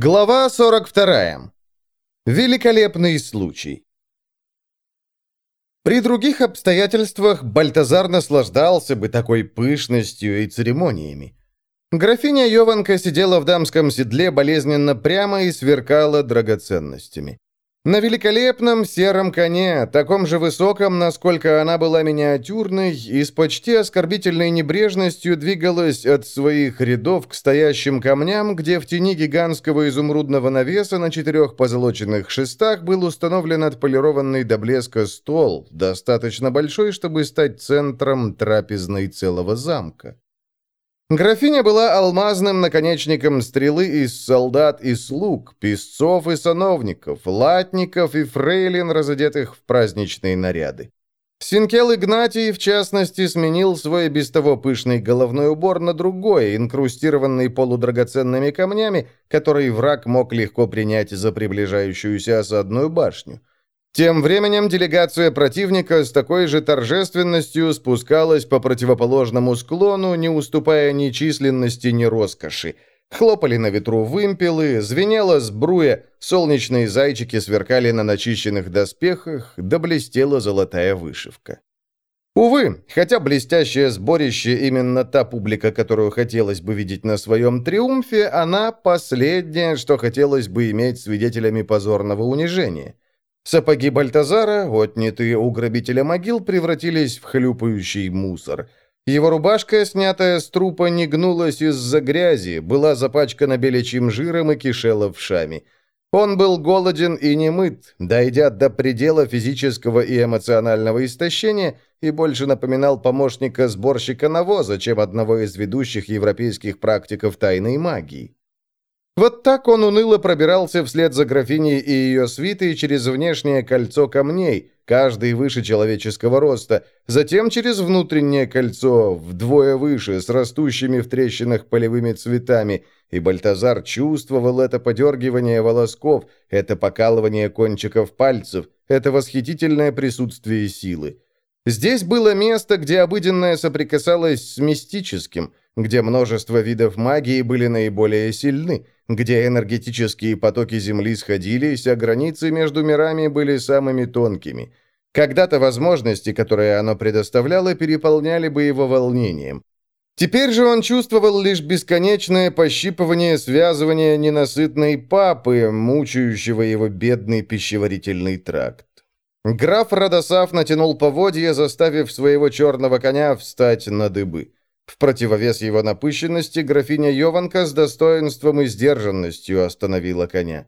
Глава 42. Великолепный случай. При других обстоятельствах Бальтазар наслаждался бы такой пышностью и церемониями. Графиня Йованка сидела в дамском седле болезненно прямо и сверкала драгоценностями. На великолепном сером коне, таком же высоком, насколько она была миниатюрной, и с почти оскорбительной небрежностью двигалась от своих рядов к стоящим камням, где в тени гигантского изумрудного навеса на четырех позолоченных шестах был установлен отполированный до блеска стол, достаточно большой, чтобы стать центром трапезной целого замка. Графиня была алмазным наконечником стрелы из солдат и слуг, песцов и сановников, латников и фрейлин, разодетых в праздничные наряды. Синкел Игнатий, в частности, сменил свой без того пышный головной убор на другой, инкрустированный полудрагоценными камнями, который враг мог легко принять за приближающуюся осадную башню. Тем временем делегация противника с такой же торжественностью спускалась по противоположному склону, не уступая ни численности, ни роскоши. Хлопали на ветру вымпелы, звенела сбруя, солнечные зайчики сверкали на начищенных доспехах, да блестела золотая вышивка. Увы, хотя блестящее сборище именно та публика, которую хотелось бы видеть на своем триумфе, она последняя, что хотелось бы иметь свидетелями позорного унижения – Сапоги Бальтазара, отнятые у грабителя могил, превратились в хлюпающий мусор. Его рубашка, снятая с трупа, не гнулась из-за грязи, была запачкана беличьим жиром и кишела вшами. Он был голоден и немыт, дойдя до предела физического и эмоционального истощения, и больше напоминал помощника сборщика навоза, чем одного из ведущих европейских практиков тайной магии. Вот так он уныло пробирался вслед за графиней и ее свитой через внешнее кольцо камней, каждый выше человеческого роста, затем через внутреннее кольцо, вдвое выше, с растущими в трещинах полевыми цветами, и Бальтазар чувствовал это подергивание волосков, это покалывание кончиков пальцев, это восхитительное присутствие силы. Здесь было место, где обыденное соприкасалось с мистическим, где множество видов магии были наиболее сильны, где энергетические потоки Земли сходились, а границы между мирами были самыми тонкими. Когда-то возможности, которые оно предоставляло, переполняли бы его волнением. Теперь же он чувствовал лишь бесконечное пощипывание связывания ненасытной папы, мучающего его бедный пищеварительный тракт. Граф Радосав натянул поводья, заставив своего черного коня встать на дыбы. В противовес его напыщенности, графиня Йованка с достоинством и сдержанностью остановила коня.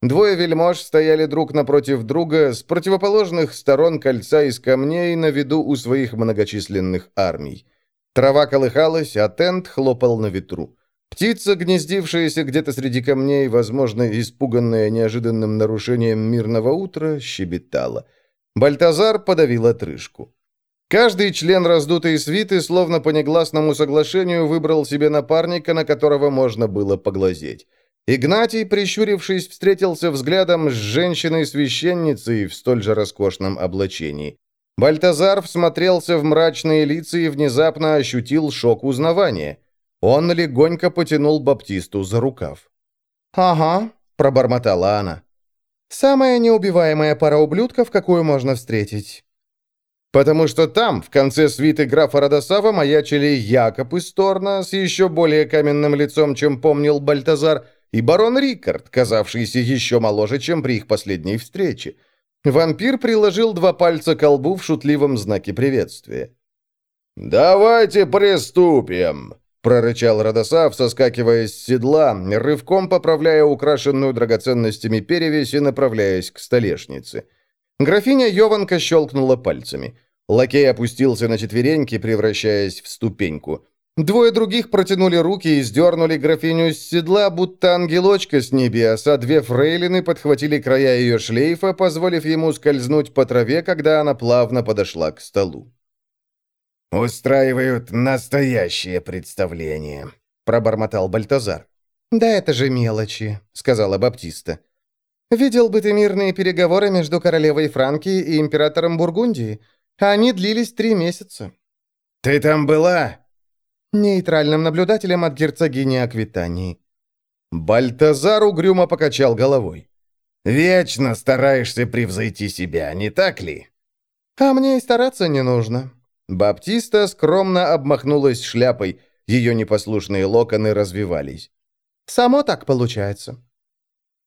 Двое вельмож стояли друг напротив друга с противоположных сторон кольца из камней на виду у своих многочисленных армий. Трава колыхалась, а тент хлопал на ветру. Птица, гнездившаяся где-то среди камней, возможно, испуганная неожиданным нарушением мирного утра, щебетала. Бальтазар подавил отрыжку. Каждый член раздутой свиты, словно по негласному соглашению, выбрал себе напарника, на которого можно было поглазеть. Игнатий, прищурившись, встретился взглядом с женщиной-священницей в столь же роскошном облачении. Бальтазар всмотрелся в мрачные лица и внезапно ощутил шок узнавания. Он легонько потянул Баптисту за рукав. «Ага», — пробормотала она. «Самая неубиваемая пара ублюдков, какую можно встретить». Потому что там, в конце свиты графа Радосава, маячили Якоб из Торна с еще более каменным лицом, чем помнил Бальтазар, и барон Рикард, казавшийся еще моложе, чем при их последней встрече. Вампир приложил два пальца к колбу в шутливом знаке приветствия. «Давайте приступим!» — прорычал Радосав, соскакивая с седла, рывком поправляя украшенную драгоценностями перевесь и направляясь к столешнице. — Графиня Йованка щелкнула пальцами. Лакей опустился на четвереньки, превращаясь в ступеньку. Двое других протянули руки и сдернули графиню с седла, будто ангелочка с небес, а две фрейлины подхватили края ее шлейфа, позволив ему скользнуть по траве, когда она плавно подошла к столу. «Устраивают настоящее представление», — пробормотал Бальтазар. «Да это же мелочи», — сказала Баптиста. Видел бы ты мирные переговоры между королевой Франкии и императором Бургундии. Они длились три месяца». «Ты там была?» «Нейтральным наблюдателем от герцогини Аквитании». Бальтазар угрюмо покачал головой. «Вечно стараешься превзойти себя, не так ли?» «А мне и стараться не нужно». Баптиста скромно обмахнулась шляпой, ее непослушные локоны развивались. «Само так получается».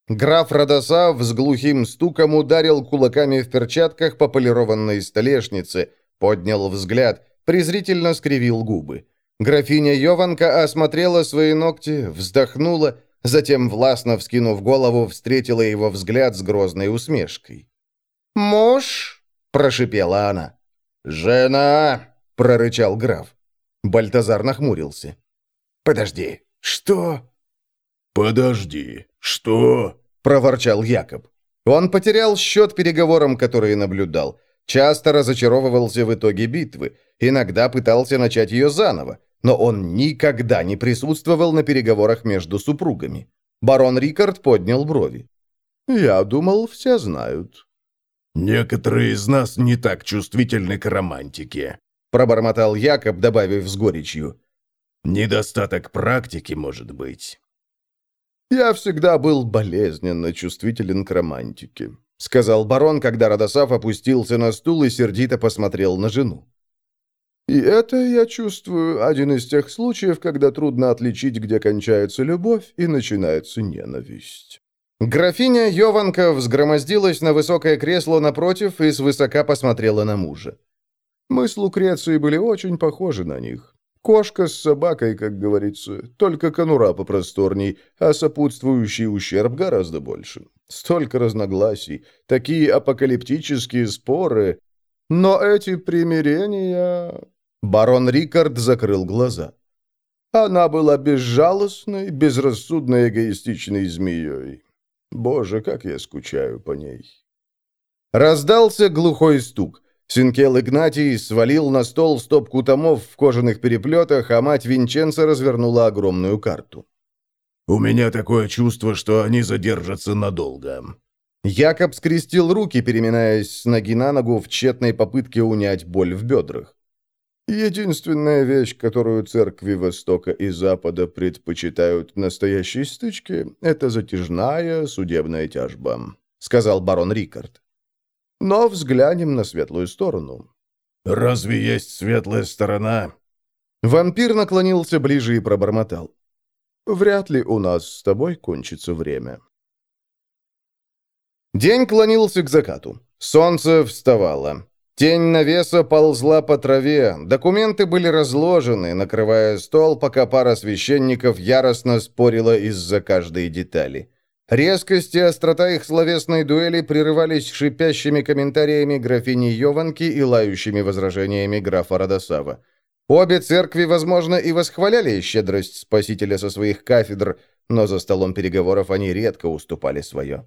Граф Радосав с глухим стуком ударил кулаками в перчатках по полированной столешнице, поднял взгляд, презрительно скривил губы. Графиня Йованка осмотрела свои ногти, вздохнула, затем, властно вскинув голову, встретила его взгляд с грозной усмешкой. «Муж?» – прошипела она. «Жена!» – прорычал граф. Бальтазар нахмурился. «Подожди, что?» «Подожди, что?» – проворчал Якоб. Он потерял счет переговорам, которые наблюдал. Часто разочаровывался в итоге битвы. Иногда пытался начать ее заново но он никогда не присутствовал на переговорах между супругами. Барон Рикард поднял брови. «Я думал, все знают». «Некоторые из нас не так чувствительны к романтике», пробормотал Якоб, добавив с горечью. «Недостаток практики, может быть». «Я всегда был болезненно чувствителен к романтике», сказал барон, когда Радосав опустился на стул и сердито посмотрел на жену. И это, я чувствую, один из тех случаев, когда трудно отличить, где кончается любовь и начинается ненависть. Графиня Йованка взгромоздилась на высокое кресло напротив и свысока посмотрела на мужа. Мы с Лукрецией были очень похожи на них. Кошка с собакой, как говорится, только конура попросторней, а сопутствующий ущерб гораздо больше. Столько разногласий, такие апокалиптические споры. Но эти примирения... Барон Рикард закрыл глаза. Она была безжалостной, безрассудной, эгоистичной змеей. Боже, как я скучаю по ней. Раздался глухой стук. Синкел Игнатий свалил на стол стопку томов в кожаных переплетах, а мать Винченца развернула огромную карту. «У меня такое чувство, что они задержатся надолго». Якоб скрестил руки, переминаясь с ноги на ногу в тщетной попытке унять боль в бедрах. Единственная вещь, которую церкви Востока и Запада предпочитают настоящей стычке, это затяжная судебная тяжба», — сказал барон Рикард. «Но взглянем на светлую сторону». «Разве есть светлая сторона?» Вампир наклонился ближе и пробормотал. «Вряд ли у нас с тобой кончится время». День клонился к закату. Солнце вставало. Тень навеса ползла по траве, документы были разложены, накрывая стол, пока пара священников яростно спорила из-за каждой детали. Резкость и острота их словесной дуэли прерывались шипящими комментариями графини Йованки и лающими возражениями графа Радосава. Обе церкви, возможно, и восхваляли щедрость Спасителя со своих кафедр, но за столом переговоров они редко уступали свое.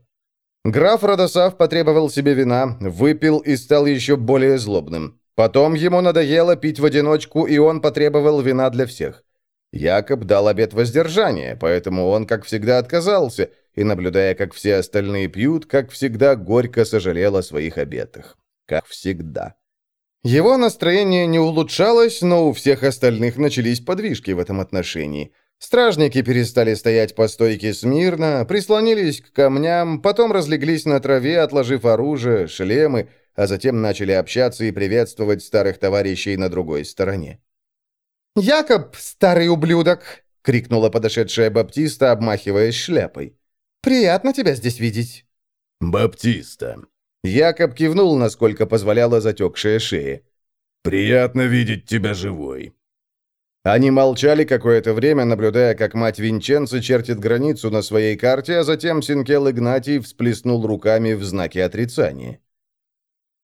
Граф Родосав потребовал себе вина, выпил и стал еще более злобным. Потом ему надоело пить в одиночку, и он потребовал вина для всех. Якоб дал обет воздержания, поэтому он, как всегда, отказался, и, наблюдая, как все остальные пьют, как всегда, горько сожалел о своих обетах. Как всегда. Его настроение не улучшалось, но у всех остальных начались подвижки в этом отношении – Стражники перестали стоять по стойке смирно, прислонились к камням, потом разлеглись на траве, отложив оружие, шлемы, а затем начали общаться и приветствовать старых товарищей на другой стороне. «Якоб, старый ублюдок!» — крикнула подошедшая Баптиста, обмахиваясь шляпой. «Приятно тебя здесь видеть». «Баптиста». Якоб кивнул, насколько позволяла затекшая шея. «Приятно видеть тебя живой. Они молчали какое-то время, наблюдая, как мать Винченца чертит границу на своей карте, а затем Синкел Игнатий всплеснул руками в знаке отрицания.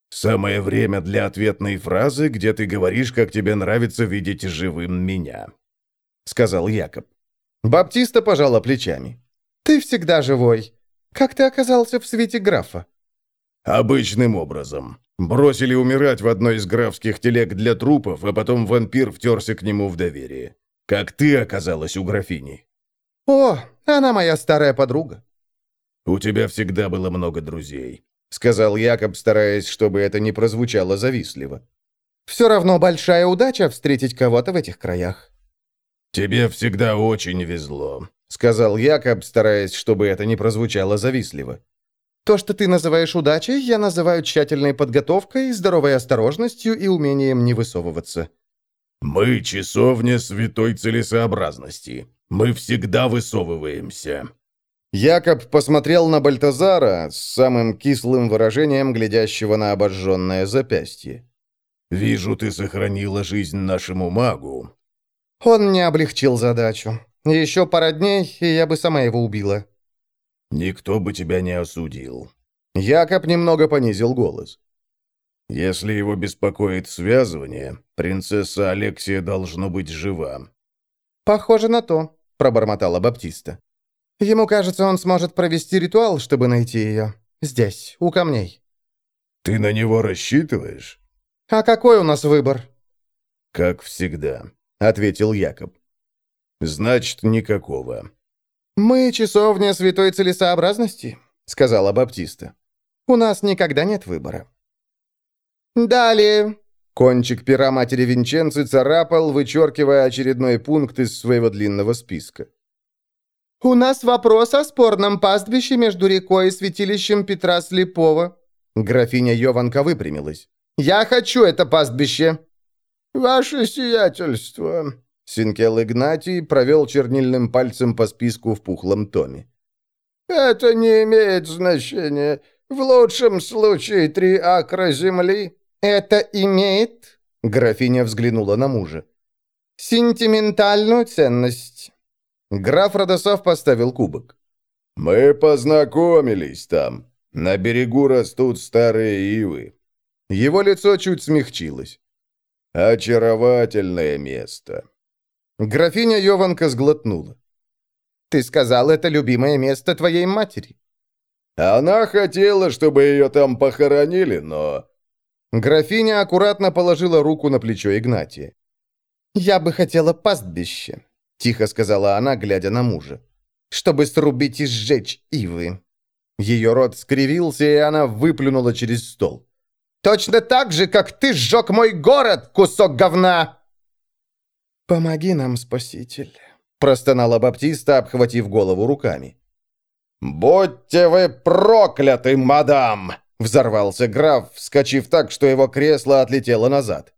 «Самое время для ответной фразы, где ты говоришь, как тебе нравится видеть живым меня», — сказал Якоб. Баптиста пожала плечами. «Ты всегда живой. Как ты оказался в свете графа?» «Обычным образом. Бросили умирать в одной из графских телег для трупов, а потом вампир втерся к нему в доверие. Как ты оказалась у графини?» «О, она моя старая подруга». «У тебя всегда было много друзей», — сказал Якоб, стараясь, чтобы это не прозвучало завистливо. «Все равно большая удача встретить кого-то в этих краях». «Тебе всегда очень везло», — сказал Якоб, стараясь, чтобы это не прозвучало завистливо. То, что ты называешь удачей, я называю тщательной подготовкой, здоровой осторожностью и умением не высовываться. Мы часовня святой целесообразности. Мы всегда высовываемся. Якоб посмотрел на Бальтазара с самым кислым выражением, глядящего на обожженное запястье. «Вижу, ты сохранила жизнь нашему магу». Он не облегчил задачу. Еще пара дней, и я бы сама его убила. «Никто бы тебя не осудил». Якоб немного понизил голос. «Если его беспокоит связывание, принцесса Алексия должно быть жива». «Похоже на то», — пробормотала Баптиста. Ему кажется, он сможет провести ритуал, чтобы найти ее. Здесь, у камней. Ты на него рассчитываешь? А какой у нас выбор? Как всегда, ответил Якоб. Значит, никакого. Мы часовня святой целесообразности, сказала Баптиста. У нас никогда нет выбора. Далее. Кончик пера матери Винченцы царапал, вычеркивая очередной пункт из своего длинного списка. «У нас вопрос о спорном пастбище между рекой и святилищем Петра Слепого». Графиня Йованка выпрямилась. «Я хочу это пастбище!» «Ваше сиятельство!» Синкел Игнатий провел чернильным пальцем по списку в пухлом томе. «Это не имеет значения. В лучшем случае три акра земли». «Это имеет?» Графиня взглянула на мужа. «Сентиментальную ценность». Граф Родосав поставил кубок. «Мы познакомились там. На берегу растут старые ивы». Его лицо чуть смягчилось. «Очаровательное место». Графиня Йованка сглотнула. «Ты сказал, это любимое место твоей матери». «Она хотела, чтобы ее там похоронили, но...» Графиня аккуратно положила руку на плечо Игнатия. «Я бы хотела пастбище», тихо сказала она, глядя на мужа. «Чтобы срубить и сжечь ивы». Ее рот скривился, и она выплюнула через стол. «Точно так же, как ты сжег мой город, кусок говна!» «Помоги нам, Спаситель», — простонала Баптиста, обхватив голову руками. «Будьте вы прокляты, мадам!» — взорвался граф, вскочив так, что его кресло отлетело назад.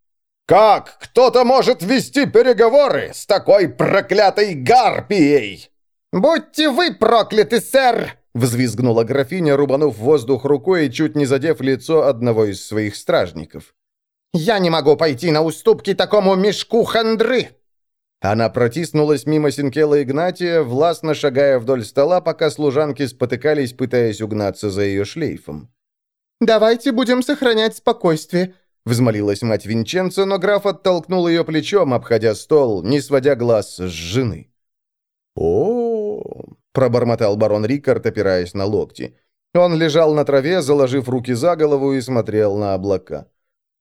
Как кто-то может вести переговоры с такой проклятой гарпией?» «Будьте вы прокляты, сэр!» — взвизгнула графиня, рубанув воздух рукой и чуть не задев лицо одного из своих стражников. «Я не могу пойти на уступки такому мешку хандры!» Она протиснулась мимо Синкела Игнатия, властно шагая вдоль стола, пока служанки спотыкались, пытаясь угнаться за ее шлейфом. «Давайте будем сохранять спокойствие. Взмолилась мать Винченцо, но граф оттолкнул ее плечом, обходя стол, не сводя глаз с жены. о, пробормотал барон Рикард, опираясь на локти. Он лежал на траве, заложив руки за голову и смотрел на облака.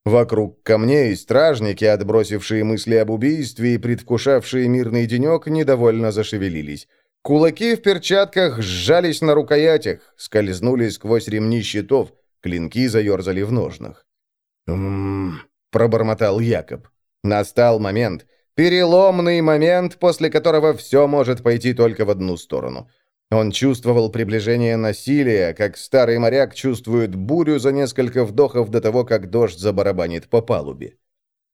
Вокруг камней стражники, отбросившие мысли об убийстве и предвкушавшие мирный денек, недовольно зашевелились. Кулаки в перчатках сжались на рукоятях, скользнули сквозь ремни щитов, клинки заерзали в ножнах. «М-м-м», пробормотал Якоб. Настал момент, переломный момент, после которого все может пойти только в одну сторону. Он чувствовал приближение насилия, как старый моряк чувствует бурю за несколько вдохов до того, как дождь забарабанит по палубе.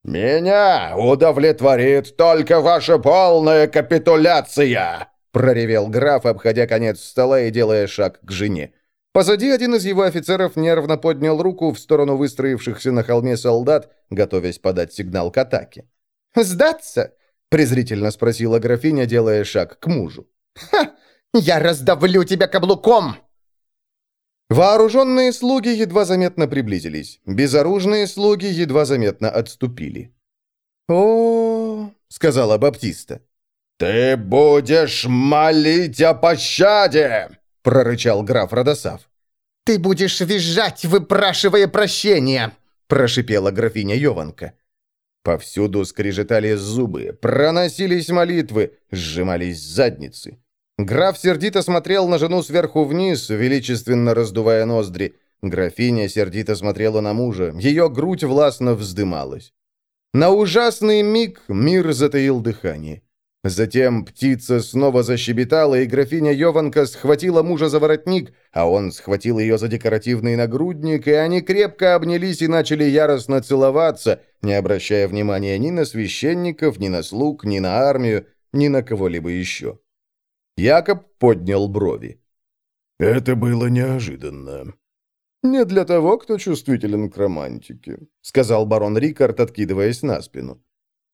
«Меня удовлетворит только ваша полная капитуляция!» проревел граф, обходя конец стола и делая шаг к жене. Позади один из его офицеров нервно поднял руку в сторону выстроившихся на холме солдат, готовясь подать сигнал к атаке. «Сдаться?» — презрительно спросила графиня, делая шаг к мужу. «Ха! Я раздавлю тебя каблуком!» Вооруженные слуги едва заметно приблизились. Безоружные слуги едва заметно отступили. «О, — сказала Баптиста. «Ты будешь молить о пощаде!» — прорычал граф Родосав. «Ты будешь визжать, выпрашивая прощения!» — прошипела графиня Йованка. Повсюду скрежетали зубы, проносились молитвы, сжимались задницы. Граф сердито смотрел на жену сверху вниз, величественно раздувая ноздри. Графиня сердито смотрела на мужа, ее грудь властно вздымалась. На ужасный миг мир затаил дыхание. Затем птица снова защебетала, и графиня Йованка схватила мужа за воротник, а он схватил ее за декоративный нагрудник, и они крепко обнялись и начали яростно целоваться, не обращая внимания ни на священников, ни на слуг, ни на армию, ни на кого-либо еще. Якоб поднял брови. «Это было неожиданно». «Не для того, кто чувствителен к романтике», — сказал барон Рикард, откидываясь на спину.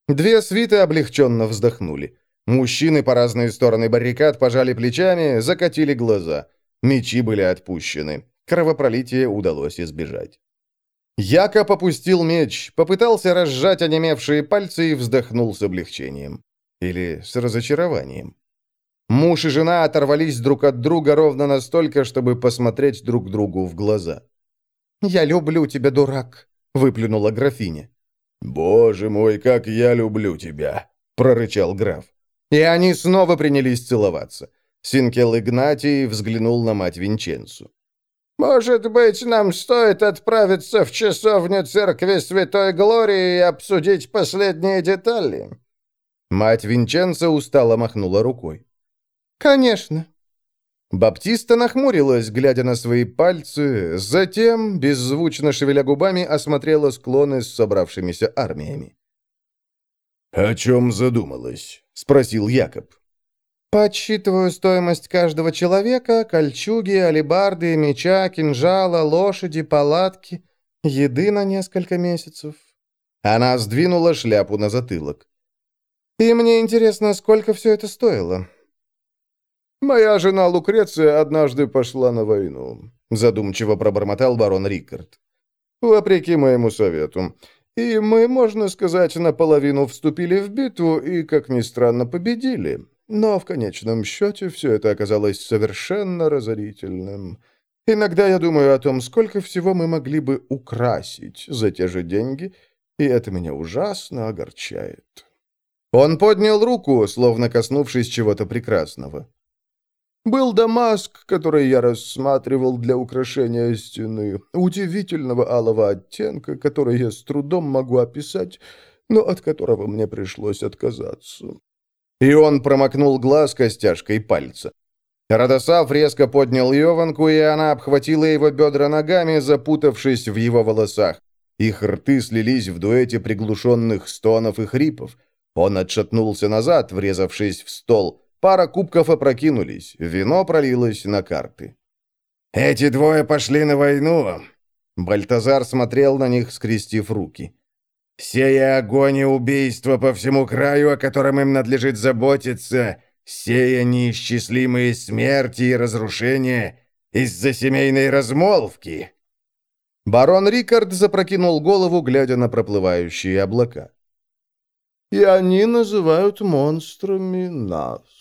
Две свиты облегченно вздохнули. Мужчины по разные стороны баррикад пожали плечами, закатили глаза. Мечи были отпущены. Кровопролитие удалось избежать. Якоб опустил меч, попытался разжать онемевшие пальцы и вздохнул с облегчением. Или с разочарованием. Муж и жена оторвались друг от друга ровно настолько, чтобы посмотреть друг другу в глаза. «Я люблю тебя, дурак», — выплюнула графиня. «Боже мой, как я люблю тебя!» — прорычал граф. И они снова принялись целоваться. Синкел Игнатий взглянул на мать Винченцу. «Может быть, нам стоит отправиться в часовню церкви Святой Глории и обсудить последние детали?» Мать Винченца устало махнула рукой. «Конечно». Баптиста нахмурилась, глядя на свои пальцы, затем, беззвучно шевеля губами, осмотрела склоны с собравшимися армиями. «О чем задумалась?» — спросил Якоб. «Подсчитываю стоимость каждого человека, кольчуги, алебарды, меча, кинжала, лошади, палатки, еды на несколько месяцев». Она сдвинула шляпу на затылок. «И мне интересно, сколько все это стоило?» «Моя жена Лукреция однажды пошла на войну», — задумчиво пробормотал барон Рикард. «Вопреки моему совету. И мы, можно сказать, наполовину вступили в битву и, как ни странно, победили. Но в конечном счете все это оказалось совершенно разорительным. Иногда я думаю о том, сколько всего мы могли бы украсить за те же деньги, и это меня ужасно огорчает». Он поднял руку, словно коснувшись чего-то прекрасного. Был Дамаск, который я рассматривал для украшения стены, удивительного алого оттенка, который я с трудом могу описать, но от которого мне пришлось отказаться. И он промокнул глаз костяшкой пальца. Радосав резко поднял Йованку, и она обхватила его бедра ногами, запутавшись в его волосах. Их рты слились в дуэте приглушенных стонов и хрипов. Он отшатнулся назад, врезавшись в стол — Пара кубков опрокинулись, вино пролилось на карты. «Эти двое пошли на войну!» Бальтазар смотрел на них, скрестив руки. «Сея огонь и убийство по всему краю, о котором им надлежит заботиться, сея неисчислимые смерти и разрушения из-за семейной размолвки!» Барон Рикард запрокинул голову, глядя на проплывающие облака. «И они называют монстрами нас».